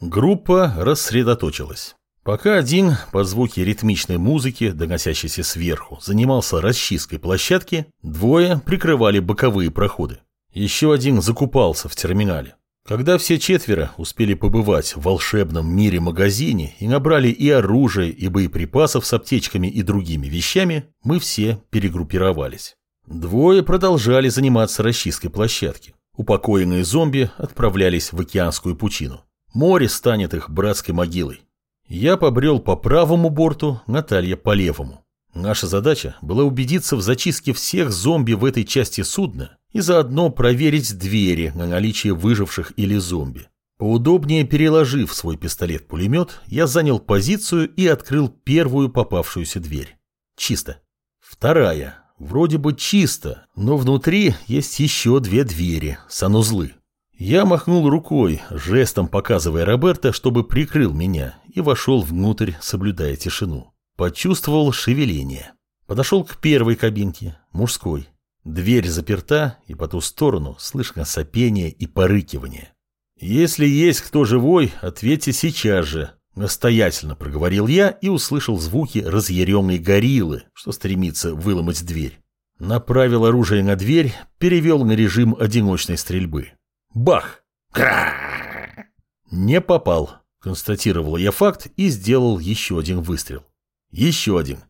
Группа рассредоточилась. Пока один, под звуки ритмичной музыки, доносящейся сверху, занимался расчисткой площадки, двое прикрывали боковые проходы. Еще один закупался в терминале. Когда все четверо успели побывать в волшебном мире-магазине и набрали и оружие, и боеприпасов с аптечками и другими вещами, мы все перегруппировались. Двое продолжали заниматься расчисткой площадки. Упокоенные зомби отправлялись в океанскую пучину. Море станет их братской могилой. Я побрел по правому борту, Наталья по левому. Наша задача была убедиться в зачистке всех зомби в этой части судна и заодно проверить двери на наличие выживших или зомби. Поудобнее переложив свой пистолет-пулемет, я занял позицию и открыл первую попавшуюся дверь. Чисто. Вторая. Вроде бы чисто, но внутри есть еще две двери, санузлы. Я махнул рукой, жестом показывая Роберта, чтобы прикрыл меня, и вошел внутрь, соблюдая тишину. Почувствовал шевеление. Подошел к первой кабинке, мужской. Дверь заперта, и по ту сторону слышно сопение и порыкивание. «Если есть кто живой, ответьте сейчас же», – настоятельно проговорил я и услышал звуки разъяренной гориллы, что стремится выломать дверь. Направил оружие на дверь, перевел на режим одиночной стрельбы. Бах! Не попал, констатировал я факт и сделал еще один выстрел. Еще один.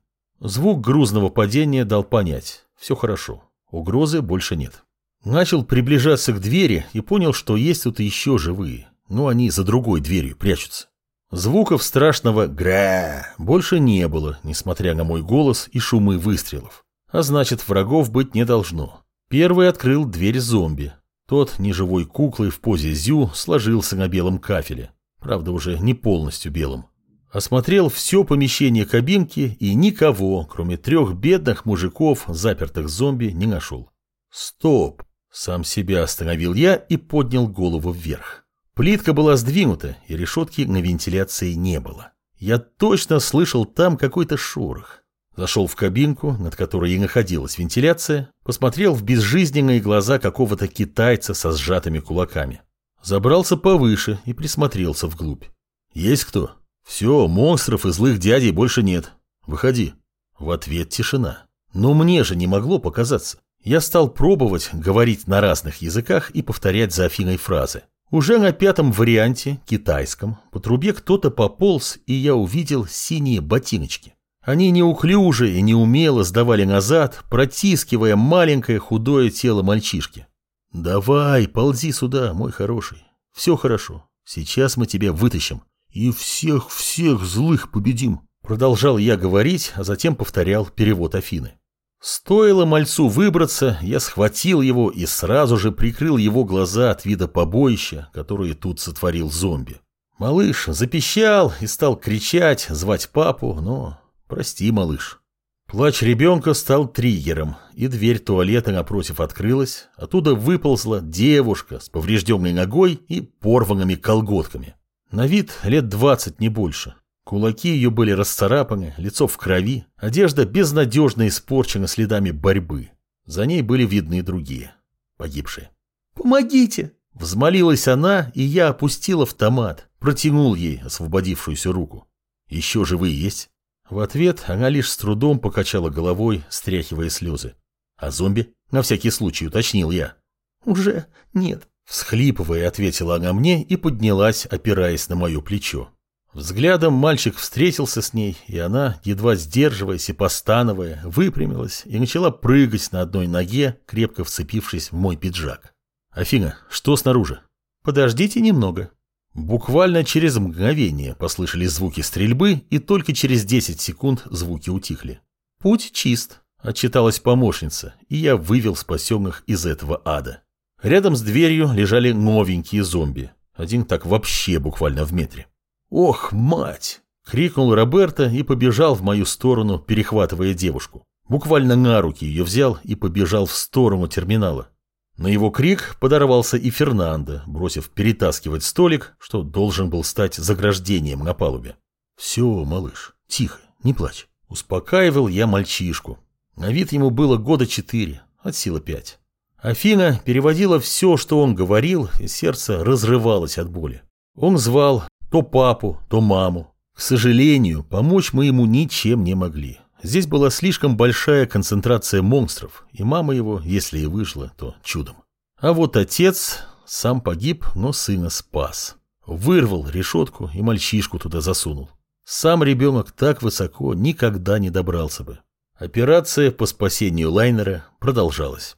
Звук грузного падения дал понять. Все хорошо. Угрозы больше нет. Начал приближаться к двери и понял, что есть тут еще живые, но они за другой дверью прячутся. Звуков страшного «гра» больше не было, несмотря на мой голос и шумы выстрелов. А значит, врагов быть не должно. Первый открыл дверь зомби. Тот, неживой куклой в позе зю, сложился на белом кафеле. Правда, уже не полностью белым. Осмотрел все помещение кабинки и никого, кроме трех бедных мужиков, запертых зомби, не нашел. Стоп! Сам себя остановил я и поднял голову вверх. Плитка была сдвинута, и решетки на вентиляции не было. Я точно слышал там какой-то шорох. Зашел в кабинку, над которой и находилась вентиляция, посмотрел в безжизненные глаза какого-то китайца со сжатыми кулаками. Забрался повыше и присмотрелся вглубь. «Есть кто?» «Все, монстров и злых дядей больше нет. Выходи». В ответ тишина. Но мне же не могло показаться. Я стал пробовать говорить на разных языках и повторять за Афиной фразы. Уже на пятом варианте, китайском, по трубе кто-то пополз, и я увидел синие ботиночки. Они неуклюже и неумело сдавали назад, протискивая маленькое худое тело мальчишки. «Давай, ползи сюда, мой хороший. Все хорошо. Сейчас мы тебя вытащим. И всех-всех злых победим», — продолжал я говорить, а затем повторял перевод Афины. Стоило мальцу выбраться, я схватил его и сразу же прикрыл его глаза от вида побоища, которое тут сотворил зомби. Малыш запищал и стал кричать, звать папу, но прости, малыш. Плач ребенка стал триггером, и дверь туалета напротив открылась, оттуда выползла девушка с поврежденной ногой и порванными колготками. На вид лет двадцать, не больше. Кулаки ее были расцарапаны, лицо в крови, одежда безнадежно испорчена следами борьбы. За ней были видны другие, погибшие. «Помогите!» Взмолилась она, и я опустил автомат, протянул ей освободившуюся руку. «Еще живые есть?» В ответ она лишь с трудом покачала головой, стряхивая слезы. «А зомби?» — на всякий случай уточнил я. «Уже нет», Всхлипывая, ответила она мне и поднялась, опираясь на мое плечо. Взглядом мальчик встретился с ней, и она, едва сдерживаясь и постановая, выпрямилась и начала прыгать на одной ноге, крепко вцепившись в мой пиджак. «Афина, что снаружи?» «Подождите немного». Буквально через мгновение послышались звуки стрельбы, и только через 10 секунд звуки утихли. «Путь чист», — отчиталась помощница, и я вывел спасенных из этого ада. Рядом с дверью лежали новенькие зомби. Один так вообще буквально в метре. «Ох, мать!» — крикнул Роберто и побежал в мою сторону, перехватывая девушку. Буквально на руки ее взял и побежал в сторону терминала. На его крик подорвался и Фернандо, бросив перетаскивать столик, что должен был стать заграждением на палубе. «Все, малыш, тихо, не плачь». Успокаивал я мальчишку. На вид ему было года четыре, от силы пять. Афина переводила все, что он говорил, и сердце разрывалось от боли. Он звал, То папу, то маму. К сожалению, помочь мы ему ничем не могли. Здесь была слишком большая концентрация монстров, и мама его, если и вышла, то чудом. А вот отец сам погиб, но сына спас. Вырвал решетку и мальчишку туда засунул. Сам ребенок так высоко никогда не добрался бы. Операция по спасению лайнера продолжалась.